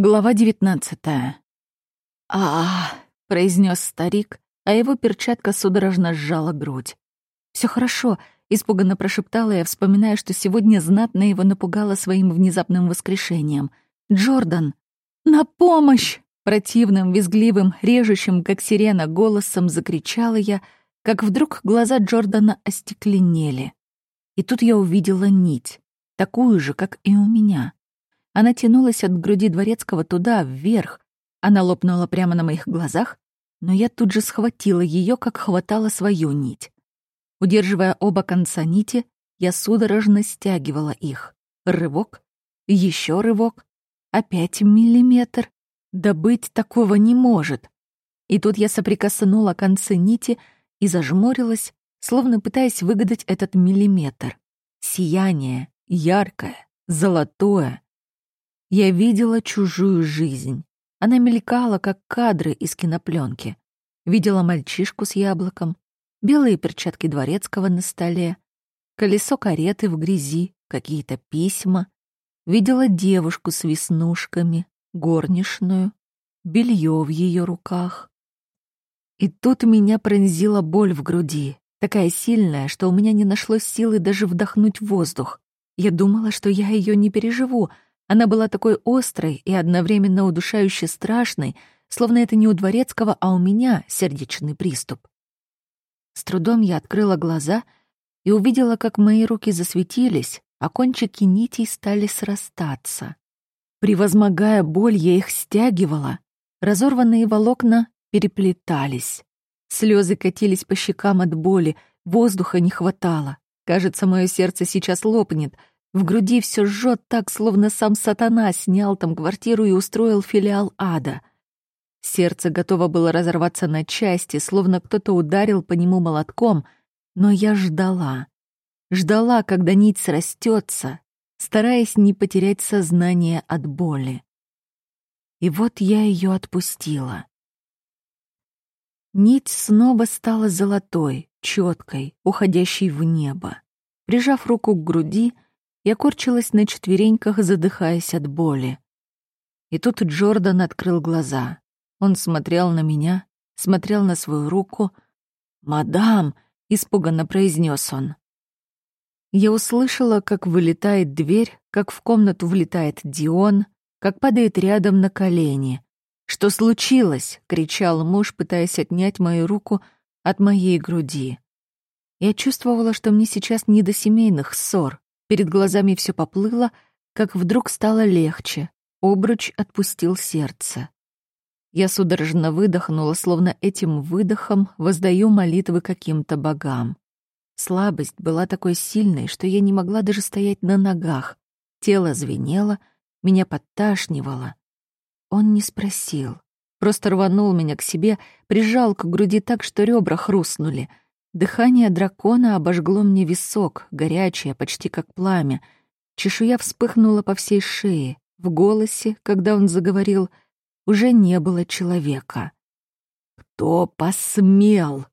Глава девятнадцатая. а, произнес старик, а его перчатка судорожно сжала грудь. Все хорошо», — испуганно прошептала я, вспоминая, что сегодня знатно его напугала своим внезапным воскрешением. «Джордан! На помощь!» Противным, визгливым, режущим, как сирена, голосом закричала я, как вдруг глаза Джордана остекленели. И тут я увидела нить, такую же, как и у меня — она тянулась от груди дворецкого туда, вверх. Она лопнула прямо на моих глазах, но я тут же схватила ее, как хватала свою нить. Удерживая оба конца нити, я судорожно стягивала их. Рывок, еще рывок, опять миллиметр. Да быть такого не может. И тут я соприкоснула концы нити и зажмурилась, словно пытаясь выгадать этот миллиметр. Сияние, яркое, золотое, я видела чужую жизнь. Она мелькала, как кадры из кинопленки. Видела мальчишку с яблоком, белые перчатки дворецкого на столе, колесо кареты в грязи, какие-то письма. Видела девушку с веснушками, горничную, белье в ее руках. И тут меня пронзила боль в груди, такая сильная, что у меня не нашлось силы даже вдохнуть воздух. Я думала, что я ее не переживу — она была такой острой и одновременно удушающе страшной, словно это не у Дворецкого, а у меня сердечный приступ. С трудом я открыла глаза и увидела, как мои руки засветились, а кончики нитей стали срастаться. Превозмогая боль, я их стягивала. Разорванные волокна переплетались. Слезы катились по щекам от боли, воздуха не хватало. Кажется, мое сердце сейчас лопнет — в груди все жжет так, словно сам сатана снял там квартиру и устроил филиал ада. Сердце готово было разорваться на части, словно кто-то ударил по нему молотком, но я ждала. Ждала, когда нить срастется, стараясь не потерять сознание от боли. И вот я ее отпустила. Нить снова стала золотой, четкой, уходящей в небо. Прижав руку к груди, я корчилась на четвереньках, задыхаясь от боли. И тут Джордан открыл глаза. Он смотрел на меня, смотрел на свою руку. «Мадам!» — испуганно произнес он. Я услышала, как вылетает дверь, как в комнату влетает Дион, как падает рядом на колени. «Что случилось?» — кричал муж, пытаясь отнять мою руку от моей груди. Я чувствовала, что мне сейчас не до семейных ссор. Перед глазами все поплыло, как вдруг стало легче. Обруч отпустил сердце. Я судорожно выдохнула, словно этим выдохом воздаю молитвы каким-то богам. Слабость была такой сильной, что я не могла даже стоять на ногах. Тело звенело, меня подташнивало. Он не спросил, просто рванул меня к себе, прижал к груди так, что ребра хрустнули — Дыхание дракона обожгло мне висок, горячее, почти как пламя. Чешуя вспыхнула по всей шее. В голосе, когда он заговорил, уже не было человека. «Кто посмел?»